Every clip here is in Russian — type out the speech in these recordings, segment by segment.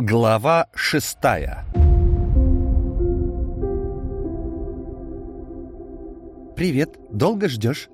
Глава шестая «Привет, долго ждешь?»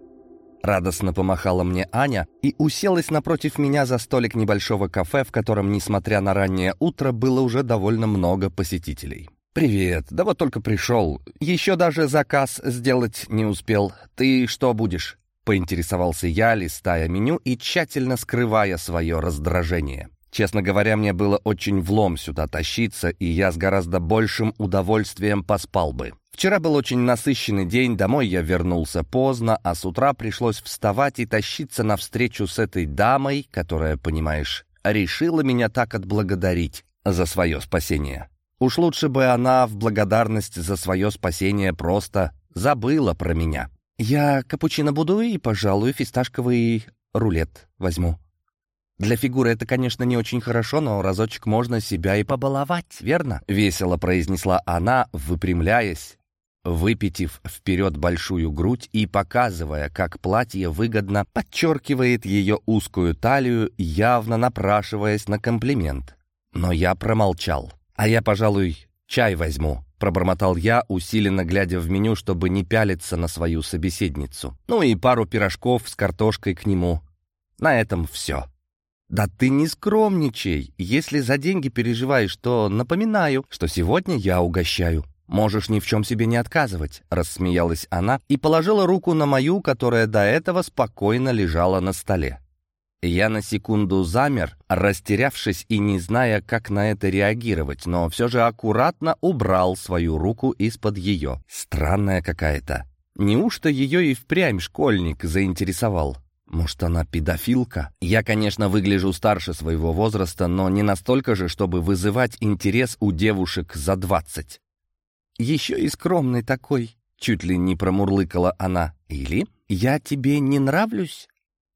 Радостно помахала мне Аня и уселась напротив меня за столик небольшого кафе, в котором, несмотря на раннее утро, было уже довольно много посетителей. «Привет, да вот только пришел. Еще даже заказ сделать не успел. Ты что будешь?» Поинтересовался я, листая меню и тщательно скрывая свое раздражение. Честно говоря, мне было очень влом сюда тащиться, и я с гораздо большим удовольствием поспал бы. Вчера был очень насыщенный день, домой я вернулся поздно, а с утра пришлось вставать и тащиться навстречу с этой дамой, которая, понимаешь, решила меня так отблагодарить за свое спасение. Уж лучше бы она в благодарность за свое спасение просто забыла про меня. «Я капучино буду и, пожалуй, фисташковый рулет возьму», для фигуры это, конечно, не очень хорошо, но разочек можно себя и побаловать, верно?» — весело произнесла она, выпрямляясь, выпитив вперед большую грудь и показывая, как платье выгодно подчеркивает ее узкую талию, явно напрашиваясь на комплимент. Но я промолчал. «А я, пожалуй, чай возьму», — пробормотал я, усиленно глядя в меню, чтобы не пялиться на свою собеседницу. Ну и пару пирожков с картошкой к нему. На этом все. «Да ты не скромничай. Если за деньги переживаешь, то напоминаю, что сегодня я угощаю. Можешь ни в чем себе не отказывать», — рассмеялась она и положила руку на мою, которая до этого спокойно лежала на столе. Я на секунду замер, растерявшись и не зная, как на это реагировать, но все же аккуратно убрал свою руку из-под ее. Странная какая-то. Неужто ее и впрямь школьник заинтересовал? Может, она педофилка? Я, конечно, выгляжу старше своего возраста, но не настолько же, чтобы вызывать интерес у девушек за двадцать. Еще и скромный такой, чуть ли не промурлыкала она. Или «Я тебе не нравлюсь?»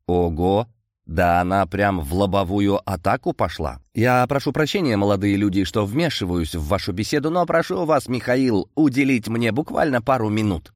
Ого! Да она прям в лобовую атаку пошла. Я прошу прощения, молодые люди, что вмешиваюсь в вашу беседу, но прошу вас, Михаил, уделить мне буквально пару минут.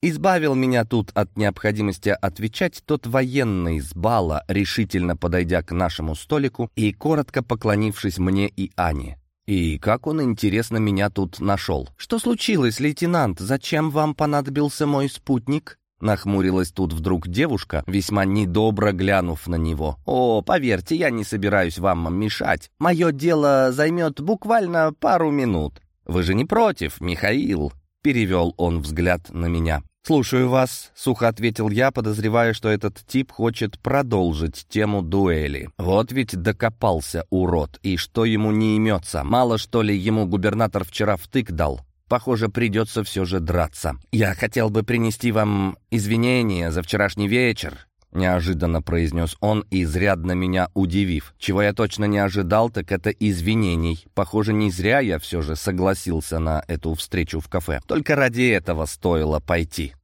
Избавил меня тут от необходимости отвечать тот военный с бала, решительно подойдя к нашему столику и коротко поклонившись мне и Ане. И как он, интересно, меня тут нашел. «Что случилось, лейтенант? Зачем вам понадобился мой спутник?» Нахмурилась тут вдруг девушка, весьма недобро глянув на него. «О, поверьте, я не собираюсь вам мешать. Мое дело займет буквально пару минут. Вы же не против, Михаил?» Перевел он взгляд на меня. «Слушаю вас», — сухо ответил я, подозревая, что этот тип хочет продолжить тему дуэли. Вот ведь докопался, урод, и что ему не имется. Мало, что ли, ему губернатор вчера втык дал. Похоже, придется все же драться. «Я хотел бы принести вам извинения за вчерашний вечер», — неожиданно произнес он, изрядно меня удивив. Чего я точно не ожидал, так это извинений. Похоже, не зря я все же согласился на эту встречу в кафе. Только ради этого стоило пойти.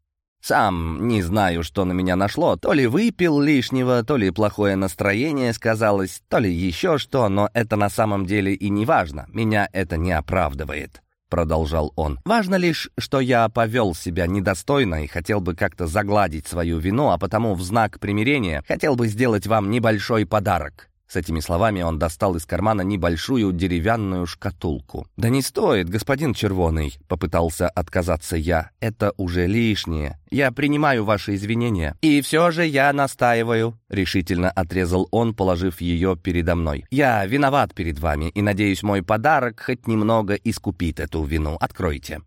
Сам не знаю, что на меня нашло. То ли выпил лишнего, то ли плохое настроение сказалось, то ли еще что, но это на самом деле и не важно. Меня это не оправдывает продолжал он. «Важно лишь, что я повел себя недостойно и хотел бы как-то загладить свою вину, а потому в знак примирения хотел бы сделать вам небольшой подарок. С этими словами он достал из кармана небольшую деревянную шкатулку. «Да не стоит, господин Червоный», — попытался отказаться я. «Это уже лишнее. Я принимаю ваши извинения». «И все же я настаиваю», — решительно отрезал он, положив ее передо мной. «Я виноват перед вами, и, надеюсь, мой подарок хоть немного искупит эту вину. Откройте».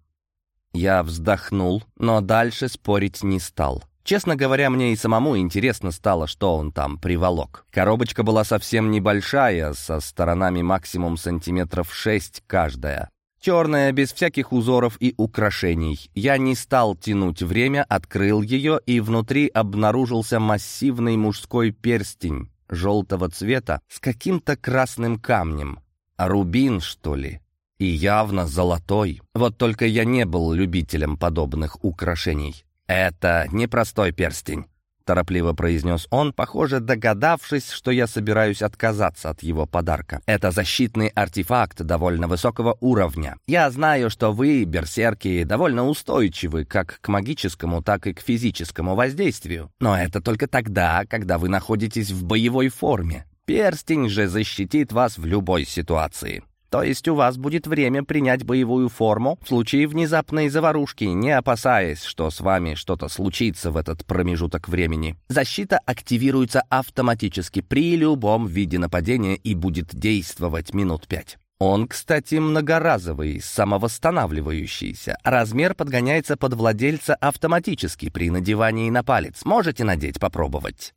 Я вздохнул, но дальше спорить не стал. Честно говоря, мне и самому интересно стало, что он там приволок. Коробочка была совсем небольшая, со сторонами максимум сантиметров шесть каждая. Черная, без всяких узоров и украшений. Я не стал тянуть время, открыл ее, и внутри обнаружился массивный мужской перстень желтого цвета с каким-то красным камнем. Рубин, что ли? И явно золотой. Вот только я не был любителем подобных украшений. «Это непростой перстень», — торопливо произнес он, похоже, догадавшись, что я собираюсь отказаться от его подарка. «Это защитный артефакт довольно высокого уровня. Я знаю, что вы, берсерки, довольно устойчивы как к магическому, так и к физическому воздействию. Но это только тогда, когда вы находитесь в боевой форме. Перстень же защитит вас в любой ситуации. То есть у вас будет время принять боевую форму в случае внезапной заварушки, не опасаясь, что с вами что-то случится в этот промежуток времени. Защита активируется автоматически при любом виде нападения и будет действовать минут пять. Он, кстати, многоразовый, самовосстанавливающийся. Размер подгоняется под владельца автоматически при надевании на палец. Можете надеть, попробовать.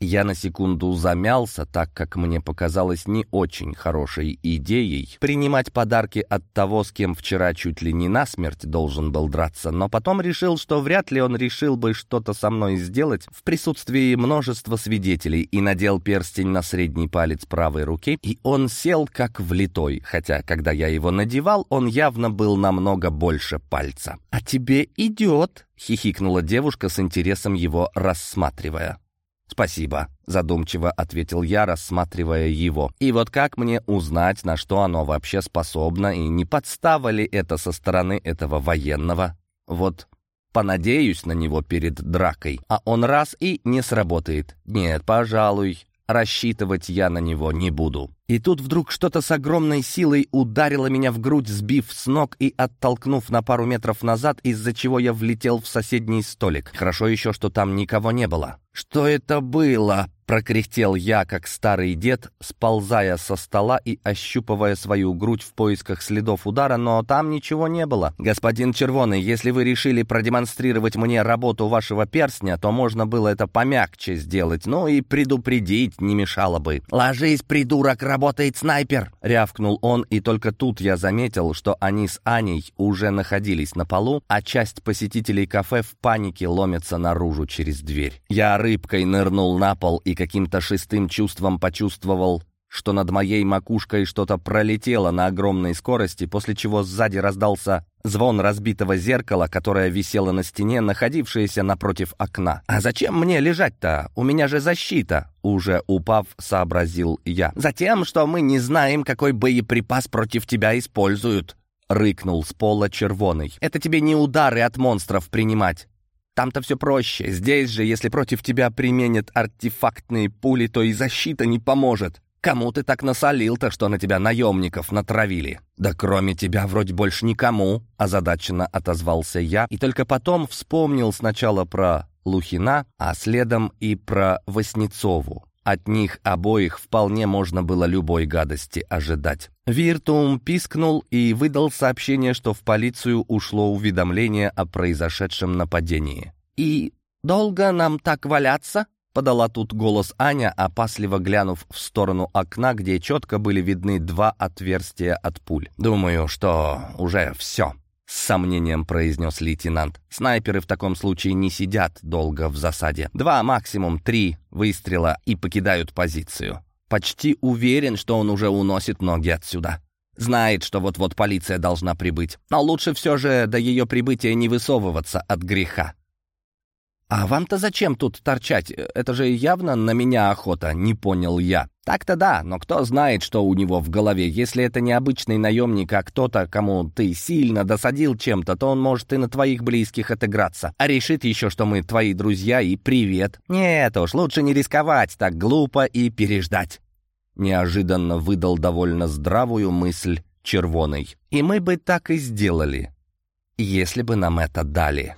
Я на секунду замялся, так как мне показалось не очень хорошей идеей принимать подарки от того, с кем вчера чуть ли не насмерть должен был драться, но потом решил, что вряд ли он решил бы что-то со мной сделать в присутствии множества свидетелей и надел перстень на средний палец правой руки, и он сел как влитой, хотя, когда я его надевал, он явно был намного больше пальца. «А тебе идет!» — хихикнула девушка с интересом его рассматривая. «Спасибо», — задумчиво ответил я, рассматривая его. «И вот как мне узнать, на что оно вообще способно, и не подстава ли это со стороны этого военного? Вот понадеюсь на него перед дракой, а он раз и не сработает. Нет, пожалуй, рассчитывать я на него не буду». И тут вдруг что-то с огромной силой ударило меня в грудь, сбив с ног и оттолкнув на пару метров назад, из-за чего я влетел в соседний столик. Хорошо еще, что там никого не было. «Что это было?» Прокряхтел я, как старый дед, сползая со стола и ощупывая свою грудь в поисках следов удара, но там ничего не было. «Господин Червоный, если вы решили продемонстрировать мне работу вашего перстня, то можно было это помягче сделать, ну и предупредить не мешало бы». «Ложись, придурок, работает снайпер!» — рявкнул он, и только тут я заметил, что они с Аней уже находились на полу, а часть посетителей кафе в панике ломятся наружу через дверь. Я рыбкой нырнул на пол и каким-то шестым чувством почувствовал, что над моей макушкой что-то пролетело на огромной скорости, после чего сзади раздался звон разбитого зеркала, которое висело на стене, находившееся напротив окна. «А зачем мне лежать-то? У меня же защита!» Уже упав, сообразил я. «Затем, что мы не знаем, какой боеприпас против тебя используют!» Рыкнул с пола червоный. «Это тебе не удары от монстров принимать. Там-то все проще. Здесь же, если против тебя применят артефактные пули, то и защита не поможет. Кому ты так насолил-то, что на тебя наемников натравили? Да кроме тебя вроде больше никому, озадаченно отозвался я, и только потом вспомнил сначала про Лухина, а следом и про Васнецову. От них обоих вполне можно было любой гадости ожидать. Виртум пискнул и выдал сообщение, что в полицию ушло уведомление о произошедшем нападении. «И долго нам так валяться?» Подала тут голос Аня, опасливо глянув в сторону окна, где четко были видны два отверстия от пуль. «Думаю, что уже все», — с сомнением произнес лейтенант. «Снайперы в таком случае не сидят долго в засаде. Два, максимум три выстрела и покидают позицию. Почти уверен, что он уже уносит ноги отсюда. Знает, что вот-вот полиция должна прибыть. Но лучше все же до ее прибытия не высовываться от греха. «А вам-то зачем тут торчать? Это же явно на меня охота», — не понял я. «Так-то да, но кто знает, что у него в голове. Если это не обычный наемник, а кто-то, кому ты сильно досадил чем-то, то он может и на твоих близких отыграться. А решит еще, что мы твои друзья и привет. Нет уж, лучше не рисковать так глупо и переждать». Неожиданно выдал довольно здравую мысль червоной. И мы бы так и сделали, если бы нам это дали».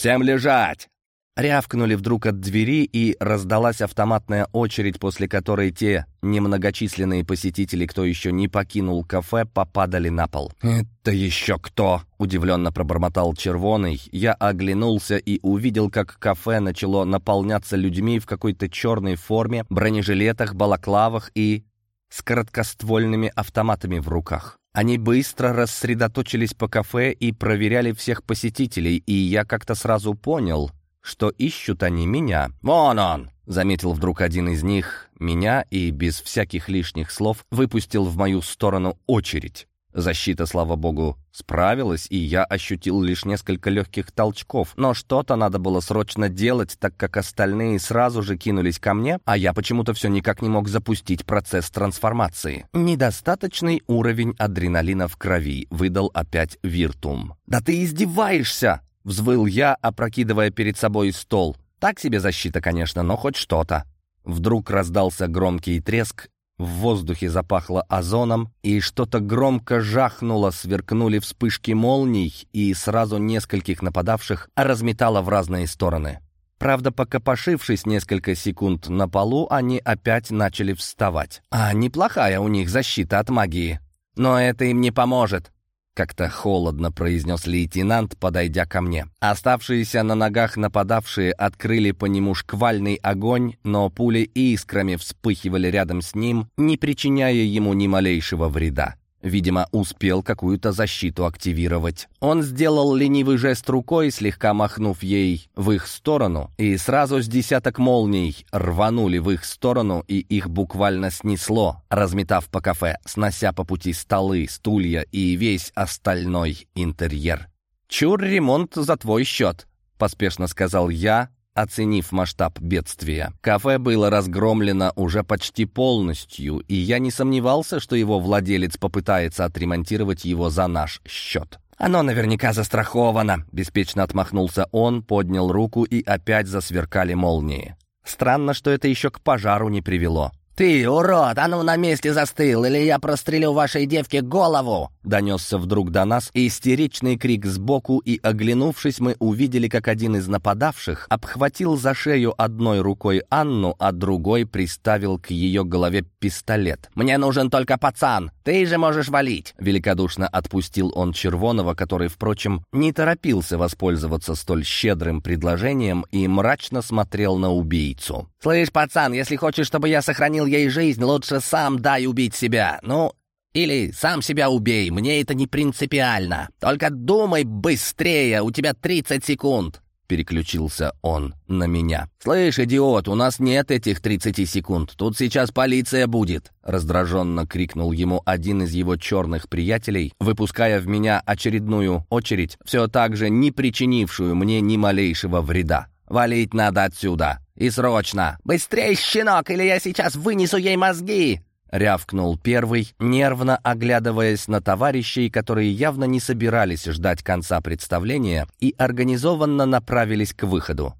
«Всем лежать!» Рявкнули вдруг от двери, и раздалась автоматная очередь, после которой те немногочисленные посетители, кто еще не покинул кафе, попадали на пол. «Это еще кто?» — удивленно пробормотал Червоный. Я оглянулся и увидел, как кафе начало наполняться людьми в какой-то черной форме, бронежилетах, балаклавах и с короткоствольными автоматами в руках. Они быстро рассредоточились по кафе и проверяли всех посетителей, и я как-то сразу понял, что ищут они меня. «Вон он!» — заметил вдруг один из них меня и без всяких лишних слов выпустил в мою сторону очередь. Защита, слава богу, справилась, и я ощутил лишь несколько легких толчков. Но что-то надо было срочно делать, так как остальные сразу же кинулись ко мне, а я почему-то все никак не мог запустить процесс трансформации. Недостаточный уровень адреналина в крови выдал опять Виртум. «Да ты издеваешься!» Взвыл я, опрокидывая перед собой стол. Так себе защита, конечно, но хоть что-то. Вдруг раздался громкий треск, в воздухе запахло озоном, и что-то громко жахнуло, сверкнули вспышки молний, и сразу нескольких нападавших разметало в разные стороны. Правда, покопошившись несколько секунд на полу, они опять начали вставать. А неплохая у них защита от магии. Но это им не поможет. Как-то холодно произнес лейтенант, подойдя ко мне. Оставшиеся на ногах нападавшие открыли по нему шквальный огонь, но пули искрами вспыхивали рядом с ним, не причиняя ему ни малейшего вреда. Видимо, успел какую-то защиту активировать. Он сделал ленивый жест рукой, слегка махнув ей в их сторону, и сразу с десяток молний рванули в их сторону, и их буквально снесло, разметав по кафе, снося по пути столы, стулья и весь остальной интерьер. «Чур ремонт за твой счет», — поспешно сказал я, оценив масштаб бедствия. Кафе было разгромлено уже почти полностью, и я не сомневался, что его владелец попытается отремонтировать его за наш счет. «Оно наверняка застраховано», — беспечно отмахнулся он, поднял руку и опять засверкали молнии. Странно, что это еще к пожару не привело. «Ты, урод, а ну на месте застыл, или я прострелю вашей девке голову!» Донесся вдруг до нас истеричный крик сбоку, и, оглянувшись, мы увидели, как один из нападавших обхватил за шею одной рукой Анну, а другой приставил к ее голове пистолет. «Мне нужен только пацан! Ты же можешь валить!» Великодушно отпустил он Червонова, который, впрочем, не торопился воспользоваться столь щедрым предложением и мрачно смотрел на убийцу. «Слышь, пацан, если хочешь, чтобы я сохранил ей жизнь, лучше сам дай убить себя. Ну, или сам себя убей, мне это не принципиально. Только думай быстрее, у тебя 30 секунд. Переключился он на меня. «Слышь, идиот, у нас нет этих 30 секунд. Тут сейчас полиция будет!» Раздраженно крикнул ему один из его черных приятелей, выпуская в меня очередную очередь, все так же не причинившую мне ни малейшего вреда. «Валить надо отсюда! И срочно! Быстрей, щенок, или я сейчас вынесу ей мозги!» Рявкнул первый, нервно оглядываясь на товарищей, которые явно не собирались ждать конца представления и организованно направились к выходу.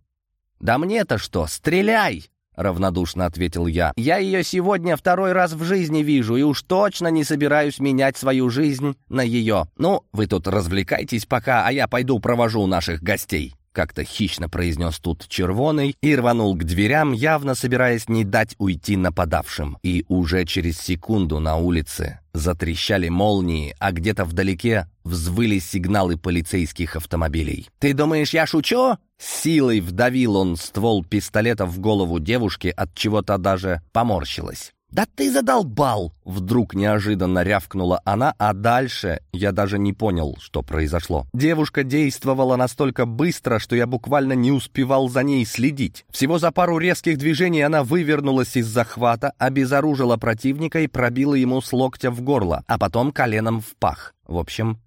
«Да мне-то что, стреляй!» — равнодушно ответил я. «Я ее сегодня второй раз в жизни вижу и уж точно не собираюсь менять свою жизнь на ее. Ну, вы тут развлекайтесь пока, а я пойду провожу наших гостей». Как-то хищно произнес тут червоный и рванул к дверям, явно собираясь не дать уйти нападавшим. И уже через секунду на улице затрещали молнии, а где-то вдалеке взвыли сигналы полицейских автомобилей. «Ты думаешь, я шучу?» Силой вдавил он ствол пистолета в голову девушки, от чего-то даже поморщилась. «Да ты задолбал!» Вдруг неожиданно рявкнула она, а дальше я даже не понял, что произошло. Девушка действовала настолько быстро, что я буквально не успевал за ней следить. Всего за пару резких движений она вывернулась из захвата, обезоружила противника и пробила ему с локтя в горло, а потом коленом в пах. В общем,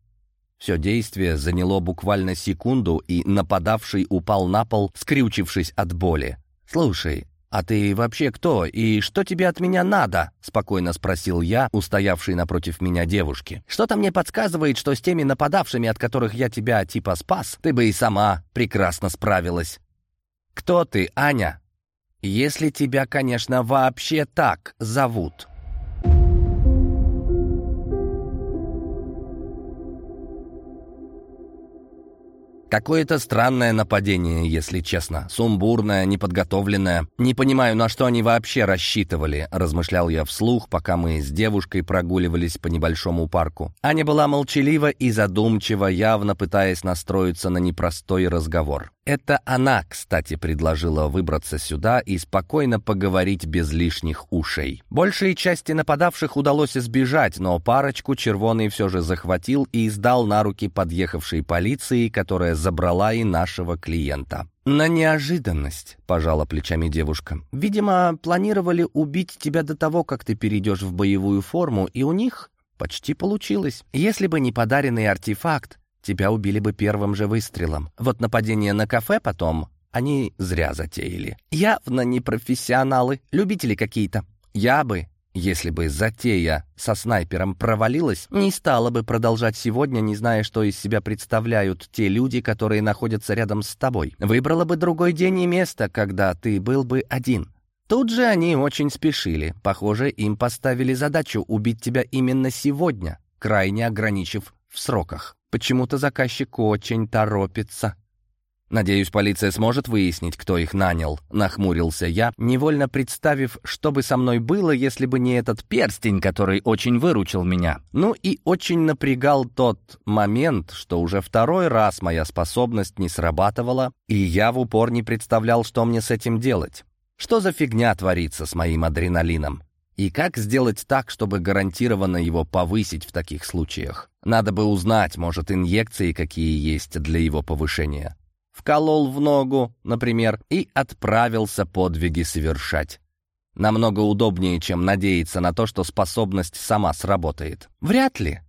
все действие заняло буквально секунду, и нападавший упал на пол, скрючившись от боли. «Слушай, «А ты вообще кто и что тебе от меня надо?» — спокойно спросил я, устоявший напротив меня девушки. «Что-то мне подсказывает, что с теми нападавшими, от которых я тебя типа спас, ты бы и сама прекрасно справилась». «Кто ты, Аня?» «Если тебя, конечно, вообще так зовут». Какое-то странное нападение, если честно. Сумбурное, неподготовленное. Не понимаю, на что они вообще рассчитывали, размышлял я вслух, пока мы с девушкой прогуливались по небольшому парку. Аня была молчалива и задумчива, явно пытаясь настроиться на непростой разговор. Это она, кстати, предложила выбраться сюда и спокойно поговорить без лишних ушей. Большей части нападавших удалось избежать, но парочку червоный все же захватил и сдал на руки подъехавшей полиции, которая забрала и нашего клиента. «На неожиданность», — пожала плечами девушка. «Видимо, планировали убить тебя до того, как ты перейдешь в боевую форму, и у них почти получилось. Если бы не подаренный артефакт, тебя убили бы первым же выстрелом. Вот нападение на кафе потом они зря затеяли. Явно не профессионалы, любители какие-то. Я бы Если бы затея со снайпером провалилась, не стала бы продолжать сегодня, не зная, что из себя представляют те люди, которые находятся рядом с тобой. Выбрала бы другой день и место, когда ты был бы один. Тут же они очень спешили. Похоже, им поставили задачу убить тебя именно сегодня, крайне ограничив в сроках. Почему-то заказчик очень торопится. «Надеюсь, полиция сможет выяснить, кто их нанял», — нахмурился я, невольно представив, что бы со мной было, если бы не этот перстень, который очень выручил меня. Ну и очень напрягал тот момент, что уже второй раз моя способность не срабатывала, и я в упор не представлял, что мне с этим делать. Что за фигня творится с моим адреналином? И как сделать так, чтобы гарантированно его повысить в таких случаях? Надо бы узнать, может, инъекции какие есть для его повышения вколол в ногу, например, и отправился подвиги совершать. Намного удобнее, чем надеяться на то, что способность сама сработает. Вряд ли.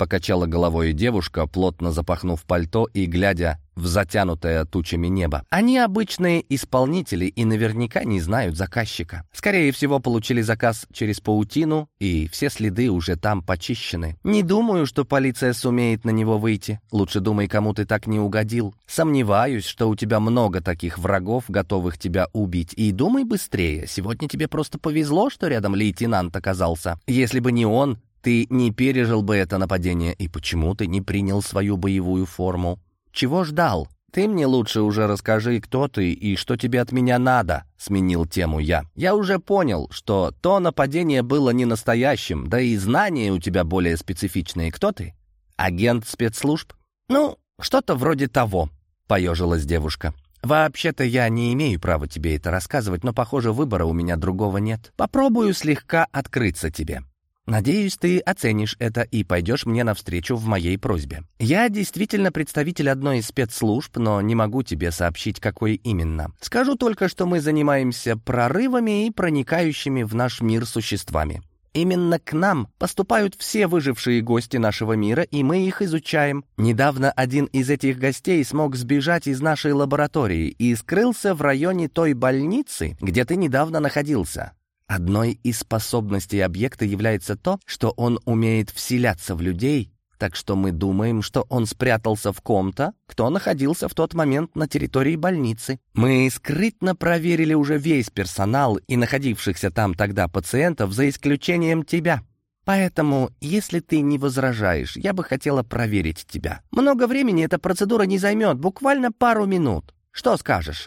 Покачала головой девушка, плотно запахнув пальто и глядя в затянутое тучами небо. Они обычные исполнители и наверняка не знают заказчика. Скорее всего, получили заказ через паутину, и все следы уже там почищены. Не думаю, что полиция сумеет на него выйти. Лучше думай, кому ты так не угодил. Сомневаюсь, что у тебя много таких врагов, готовых тебя убить. И думай быстрее. Сегодня тебе просто повезло, что рядом лейтенант оказался. Если бы не он, ты не пережил бы это нападение, и почему ты не принял свою боевую форму? Чего ждал? Ты мне лучше уже расскажи, кто ты и что тебе от меня надо, сменил тему я. Я уже понял, что то нападение было не настоящим, да и знания у тебя более специфичные. Кто ты? Агент спецслужб? Ну, что-то вроде того, поежилась девушка. «Вообще-то я не имею права тебе это рассказывать, но, похоже, выбора у меня другого нет. Попробую слегка открыться тебе. Надеюсь, ты оценишь это и пойдешь мне навстречу в моей просьбе. Я действительно представитель одной из спецслужб, но не могу тебе сообщить, какой именно. Скажу только, что мы занимаемся прорывами и проникающими в наш мир существами. Именно к нам поступают все выжившие гости нашего мира, и мы их изучаем. Недавно один из этих гостей смог сбежать из нашей лаборатории и скрылся в районе той больницы, где ты недавно находился. Одной из способностей объекта является то, что он умеет вселяться в людей, так что мы думаем, что он спрятался в ком-то, кто находился в тот момент на территории больницы. Мы скрытно проверили уже весь персонал и находившихся там тогда пациентов, за исключением тебя. Поэтому, если ты не возражаешь, я бы хотела проверить тебя. Много времени эта процедура не займет, буквально пару минут. Что скажешь?»